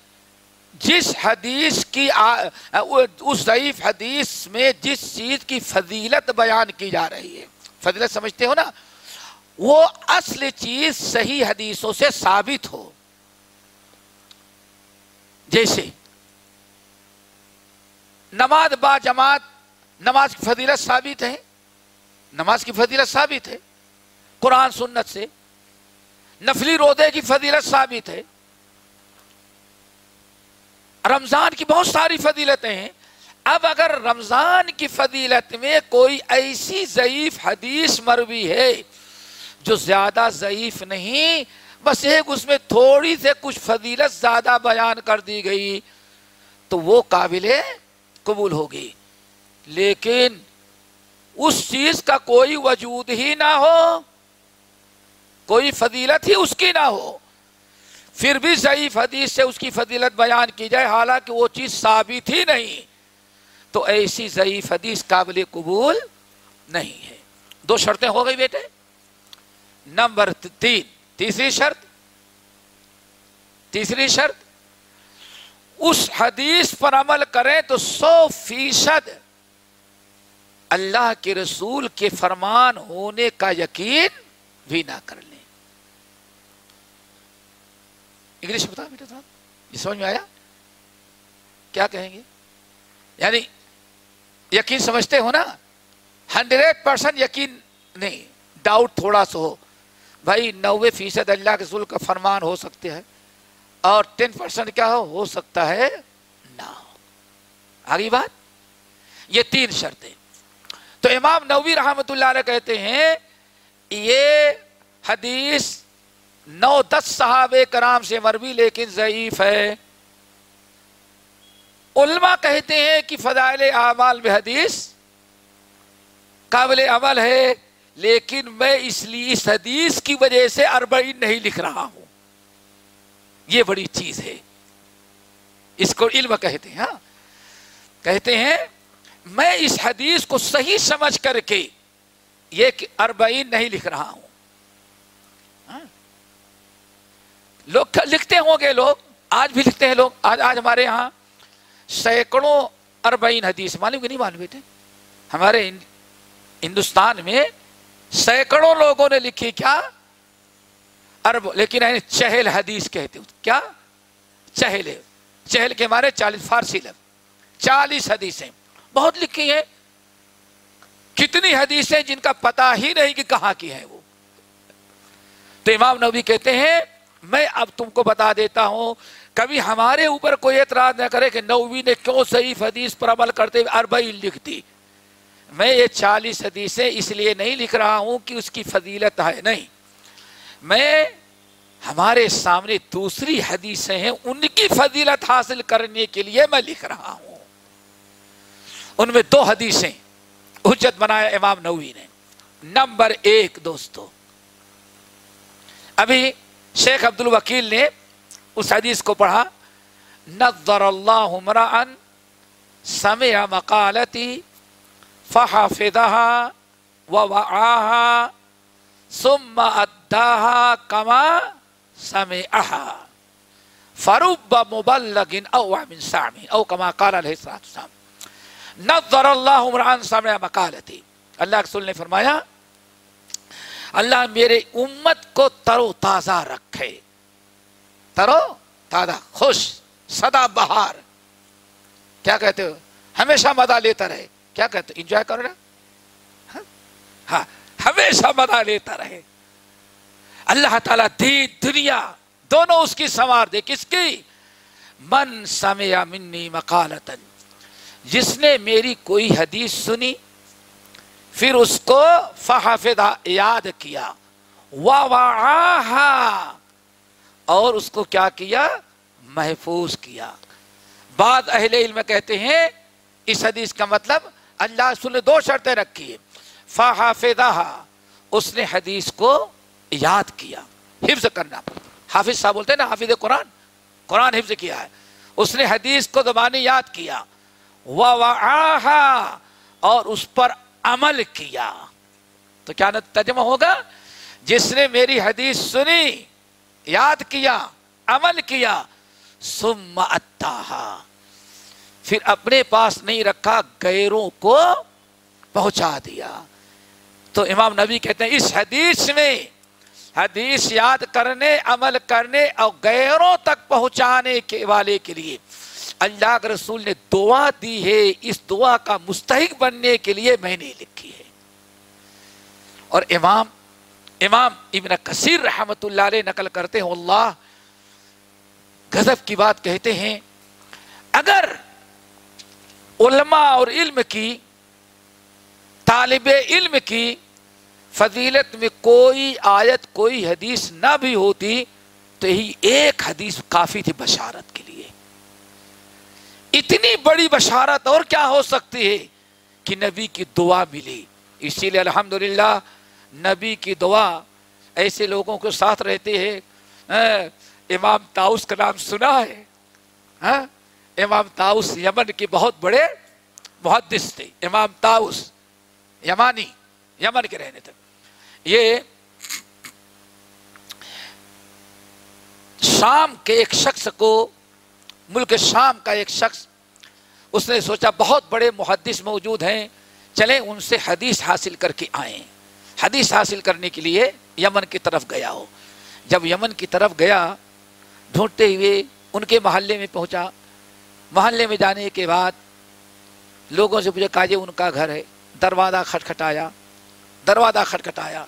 جس حدیث کی اس ضعیف حدیث میں جس چیز کی فضیلت بیان کی جا رہی ہے۔ فضیلت سمجھتے ہو نا؟ وہ اصل چیز صحیح حدیثوں سے ثابت ہو۔ جیسے نماز با جماعت نماز کی فضیلت ثابت ہے؟ نماز کی فضیلت ثابت ہے؟ قرآن سنت سے نفلی رودے کی فضیلت ثابت ہے؟ رمضان کی بہت ساری فضیلتیں ہیں۔ اب اگر رمضان کی فضیلت میں کوئی ایسی ضعیف حدیث مروی ہے جو زیادہ ضعیف نہیں، بس ایک اس میں تھوڑی سے کچھ فضیلت زیادہ بیان کر دی گئی، تو وہ قابل قبول ہوگی۔ لیکن اس چیز کا کوئی وجود ہی نہ ہو، کوئی فضیلت ہی اس کی نہ ہو۔ پھر بھی ضعیف حدیث سے اس کی فضیلت بیان کی جائے، حالانکہ وہ چیز ثابت ہی نہیں۔ تو ایسی ضعیف حدیث قابل قبول نہیں ہے۔ دو شرطیں ہو گئی بیٹے۔ نمبر تین، تیسری شرط۔ تیسری شرط اس حدیث پر عمل کریں تو سو فیصد اللہ کے رسول کے فرمان ہونے کا یقین بھی نہ کر لیں۔ انگلش بتا بیٹا صاحب، یہ سمجھ میں آیا؟ کیا کہیں گے؟ یعنی یقین سمجھتے ہو نا؟ ہنڈریڈ پرسینٹ یقین نہیں، ڈاؤٹ تھوڑا سا ہو۔ بھائی نوے فیصد اللہ کے رسول کا فرمان ہو سکتے ہیں۔ اور ٹین پرسینٹ کیا ہو؟ ہو سکتا ہے نہ ہو آگے بات؟ یہ تین شرطیں۔ تو امام نوی رحمت اللہ علیہ کہتے ہیں، یہ حدیث نو دس صحابہ کرام سے مروی، لیکن ضعیف ہے۔ علماء کہتے ہیں کہ فضائل اعمال میں حدیث قابل عمل ہے، لیکن میں اس لیے اس حدیث کی وجہ سے اربعین نہیں لکھ رہا ہوں۔ یہ بڑی چیز ہے۔ اس کو علم کہتے ہیں ہاں۔ کہتے ہیں، میں اس حدیث کو صحیح سمجھ کر کے یہ اربعین نہیں لکھ رہا ہوں۔ ہاں؟ لوگ لکھتے ہوں گے لوگ، آج بھی لکھتے ہیں لوگ، آج آج ہمارے یہاں سینکڑوں اربعین حدیث، معلوم کہ نہیں معلوم بیٹے؟ ہمارے ہندوستان میں سینکڑوں لوگوں نے لکھی، کیا؟ ارب لیکن یعنی چہل حدیث کہتے کیا؟ چہل چہل کے مارے چالیس فارسی لفظ۔ چالیس حدیثیں۔ بہت لکھی ہیں۔ کتنی حدیثیں جن کا پتا ہی نہیں کہ کہاں کی ہیں وہ۔ تو امام نبی کہتے ہیں، میں اب تم کو بتا دیتا ہوں، کبھی ہمارے اوپر کوئی اعتراض نہ کرے کہ نووی نے کیوں صحیح حدیث پر عمل کرتے ہوئے اربعین لکھ دی۔ میں یہ چالیس حدیثیں اس لیے نہیں لکھ رہا ہوں کہ اس کی فضیلت ہے، نہیں۔ میں ہمارے سامنے دوسری حدیثیں ہیں، ان کی فضیلت حاصل کرنے کے لیے میں لکھ رہا ہوں۔ ان میں دو حدیثیں حجت بنایا امام نوی نے۔ نمبر ایک دوستو، ابھی شیخ عبد الوکیل نے اس حدیث کو پڑھا، نظر اللہ عمران سمع مقالتی فحفظها ووعاها ثم اداها كما سمعها. فرب مبلغ او من سامع او كما قال عليه الصلاه والسلام. نظر اللہ عمران سمع مقالتی اللہ کے رسول نے فرمایا، اللہ میرے امت کو ترو تازہ رکھے. ترو تازہ، خوش سدا بہار. کیا کہتے ہو؟ ہمیشہ مزہ لیتا رہے. کیا کہتے انجوائے کر رہے ہاں, ہاں، ہمیشہ مزہ لیتا رہے۔ اللہ تعالیٰ دین، دنیا، دونوں اس کی سنوار دے۔ کس کی؟ من سمیا منی مقالتن جس نے میری کوئی حدیث سنی، پھر اس کو فحافظہ، یاد کیا۔ اور اس کو کیا کیا؟ محفوظ کیا۔ بعد اہل علم کہتے ہیں، اس حدیث کا مطلب اللہ رسول نے دو شرطیں رکھی ہے فحافظہ اس نے حدیث کو یاد کیا۔ حفظ کرنا حافظ صاحب بولتے ہیں نا، حافظ قرآن۔ قرآن حفظ کیا ہے۔ اس نے حدیث کو زبانی یاد کیا۔ اور اس پر عمل کیا۔ تو کیا ترجمہ ہوگا؟ جس نے میری حدیث سنی، یاد کیا، عمل کیا۔ سم پھر اپنے پاس نہیں رکھا، غیروں کو پہنچا دیا۔ تو امام نبی کہتے ہیں، اس حدیث میں حدیث یاد کرنے، عمل کرنے اور غیروں تک پہنچانے کے والے کے لیے اللہ کے رسول نے دعا دی ہے، اس دعا کا مستحق بننے کے لیے میں نے لکھی ہے۔ اور امام امام ابن کثیر رحمت اللہ علیہ نقل کرتے ہیں، اللہ غضب کی بات کہتے ہیں، اگر علماء اور علم کی، طالب علم کی فضیلت میں کوئی آیت، کوئی حدیث نہ بھی ہوتی تو یہی ایک حدیث کافی تھی بشارت کے لیے۔ اتنی بڑی بشارت اور کیا ہو سکتی ہے کہ نبی کی دعا ملی۔ اسی لیے الحمدللہ نبی کی دعا ایسے لوگوں کے ساتھ رہتے ہیں۔ ہاں، امام تاؤس کا نام سنا ہے۔ ہاں امام تاؤس یمن کے بہت بڑے محدث تھے۔ امام تاؤس یمانی، یمن کے رہنے تھے۔ یہ شام کے ایک شخص کو، ملک شام کا ایک شخص، اس نے سوچا بہت بڑے محدث موجود ہیں، چلیں ان سے حدیث حاصل کر کے آئیں۔ حدیث حاصل کرنے کے لیے یمن کی طرف گیا ہو۔ جب یمن کی طرف گیا، ڈھونڈتے ہوئے ان کے محلے میں پہنچا۔ محلے میں جانے کے بعد لوگوں سے پوچھا، کاجے، ان کا گھر ہے؟ دروازہ کھٹکھٹایا۔ دروازہ کھٹکھٹایا۔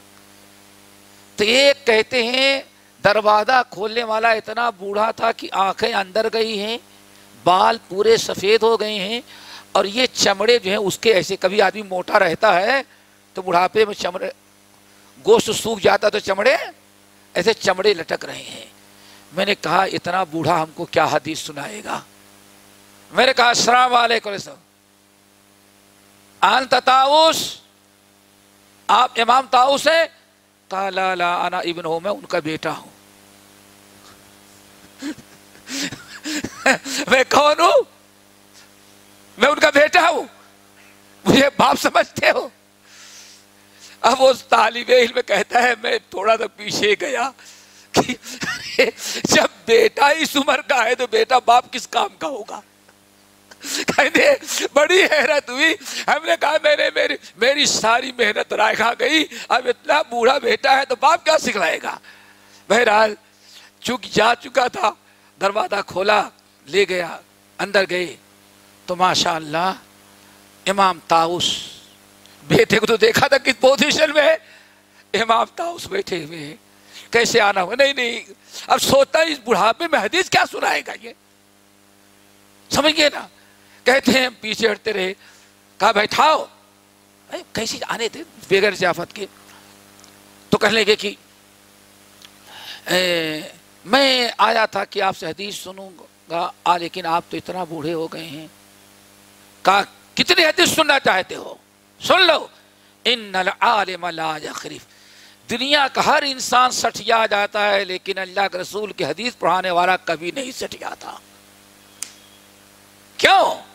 تو ایک کہتے ہیں، دروازہ کھولنے والا اتنا بوڑھا تھا کہ آنکھیں اندر گئی ہیں، بال پورے سفید ہو گئے ہیں، اور یہ چمڑے جو ہیں، اس کے ایسے کبھی آدمی موٹا رہتا ہے تو بڑھاپے میں چمڑے، گوشت سوکھ جاتا تو چمڑے، ایسے چمڑے لٹک رہے ہیں۔ میں نے کہا، اتنا بوڑھا ہم کو کیا حدیث سنائے گا؟ میں نے کہا، السلام علیکم۔ انت تاؤس آپ امام تاؤس ہیں؟ کہا لا لا انا ابن ہوں میں ان کا بیٹا ہوں۔ میں کون ہوں؟ میں ان کا بیٹا ہوں۔ مجھے باپ سمجھتے ہو۔ اب اس طالب علم کہتا ہے، میں تھوڑا سا پیچھے گیا کہ جب بیٹا اس عمر کا ہے تو بیٹا باپ کس کام کا ہوگا؟ بڑی حیرت ہوئی۔ ہم نے کہا، میں نے میری میری ساری محنت رائے کھا گئی۔ اب اتنا بوڑھا بیٹا ہے تو باپ کیا سکھلائے گا؟ بہرحال چک جا چکا تھا، دروازہ کھولا، لے گیا، اندر گئے۔ تو ماشاء اللہ امام تاؤس بیٹے کو تو دیکھا تھا کس پوزیشن میں امام تاؤس بیٹھے ہوئے ہیں۔ کیسے آنا ہوا؟ نہیں نہیں۔ اب سوچتا اس بڑھاپے میں حدیث کیا سنائے گا یہ؟ سمجھ گئے نا۔ کہتے ہیں، پیچھے ہٹتے رہے۔ کہا بیٹھاؤ کیسی آنے تھے؟ بغیر ضیافت کے۔ تو کہنے لگے کہ میں آیا تھا کہ آپ سے حدیث سنوں گا۔ آ، لیکن آپ تو اتنا بوڑھے ہو گئے ہیں۔ کہا، کتنی حدیث سننا چاہتے ہو؟ سن لو۔ ان العالم لا یخرف۔ دنیا کا ہر انسان سٹیا جاتا ہے، لیکن اللہ کے رسول کی حدیث پڑھانے والا کبھی نہیں سٹیا تھا۔ کیوں؟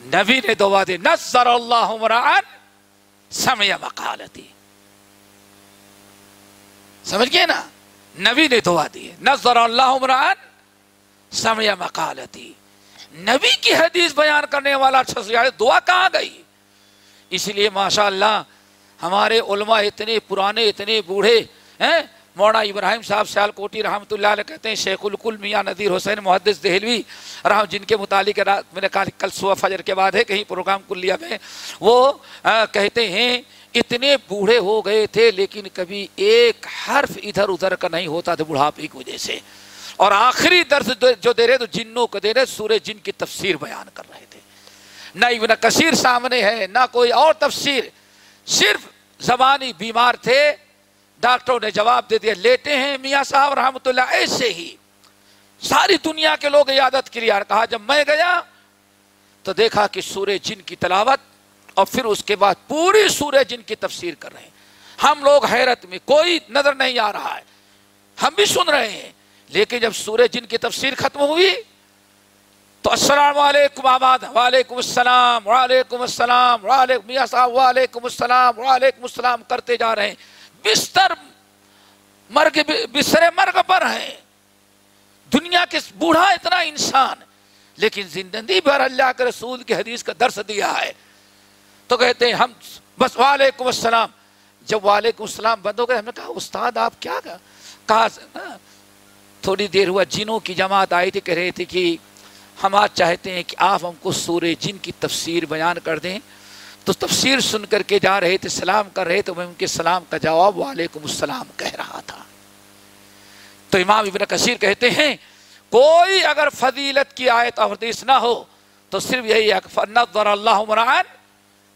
نبی نے دعا دی نصر اللہ عمران سمع مقالتی۔ سمجھ گئے نا؟ نبی نے دعا دی نصر اللہ عمران سمع مقالتی۔ نبی کی حدیث بیان کرنے والا دعا کہاں گئی؟ اس لیے ماشاء اللہ ہمارے علماء اتنے پرانے، اتنے بوڑھے، ہیں؟ مونا ابراہیم صاحب سیال کوٹی رحمۃ اللہ علیہ کہتے ہیں، شیخ الکل میاں نذیر حسین محدث دہلوی رحم جن کے متعلق میں نے کہا کل صبح فجر کے بعد ہے، کہیں پروگرام کلیہ میں، وہ کہتے ہیں، اتنے بوڑھے ہو گئے تھے، لیکن کبھی ایک حرف ادھر ادھر کا نہیں ہوتا تھا بڑھاپے کی وجہ سے۔ اور آخری درس جو دے رہے تو جنوں کو دے رہے، سورہ جن کی تفسیر بیان کر رہے تھے۔ نہ ابن کثیر سامنے ہے، نہ کوئی اور تفسیر، صرف زبانی بیمار تھے ڈاکٹروں نے جواب دے دیا لیتے ہیں میاں صاحب، رحمت اللہ، ایسے ہی۔ ساری دنیا کے لوگ عیادت کے لیے کہا، جب میں گیا تو دیکھا کہ سورہ جن کی تلاوت اور پھر اس کے بعد پوری سورہ جن کی تفسیر کر رہے ہیں۔ ہم لوگ حیرت میں، کوئی نظر نہیں آ رہا ہے۔ ہم بھی سن رہے ہیں، لیکن جب سورہ جن کی تفسیر ختم ہوئی تو السلام علیکم، آباد، وعلیکم السلام وعلیکم السلام، وعلیکم، میاں صاحب، وعلیکم السلام وعلیکم السلام کرتے جا رہے ہیں۔ بستر مرگ بستر مرگ پر ہیں۔ دنیا کے بوڑھا اتنا انسان، لیکن زندگی بھر اللہ کے رسول کی حدیث کا درس دیا ہے۔ تو کہتے ہیں، ہم بس وعلیکم السلام۔ جب وعلیکم السلام بند ہو گئے، ہم نے کہا، استاد، آپ کیا کہا؟ تھوڑی دیر ہوا، جنوں کی جماعت آئی تھی، کہہ رہی تھی کہ ہم آج چاہتے ہیں کہ آپ ہم کو سورہ جن کی تفسیر بیان کر دیں۔ تو تفسیر سن کر کے جا رہے تھے، سلام کر رہے تو میں ان کے سلام کا جواب وعلیکم السلام کہہ رہا تھا۔ تو امام ابن کثیر کہتے ہیں، کوئی اگر فضیلت کی آیت اور حدیث نہ ہو تو صرف یہی نظر اللہ عمران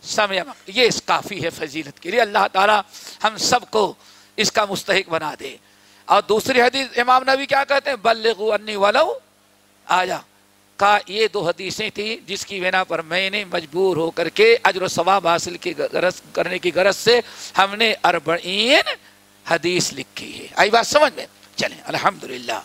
سمع یہ اس کافی ہے فضیلت کے لیے۔ اللہ تعالی ہم سب کو اس کا مستحق بنا دے۔ اور دوسری حدیث امام نبی کیا کہتے ہیں؟ بلغو انی ولو آیا کا یہ دو حدیثیں تھیں جس کی بنا پر میں نے مجبور ہو کر کے اجر و ثواب حاصل کی غرض کرنے کی غرض سے ہم نے اربعین حدیث لکھی ہے۔ آئی بات سمجھ میں؟ چلیں، الحمدللہ۔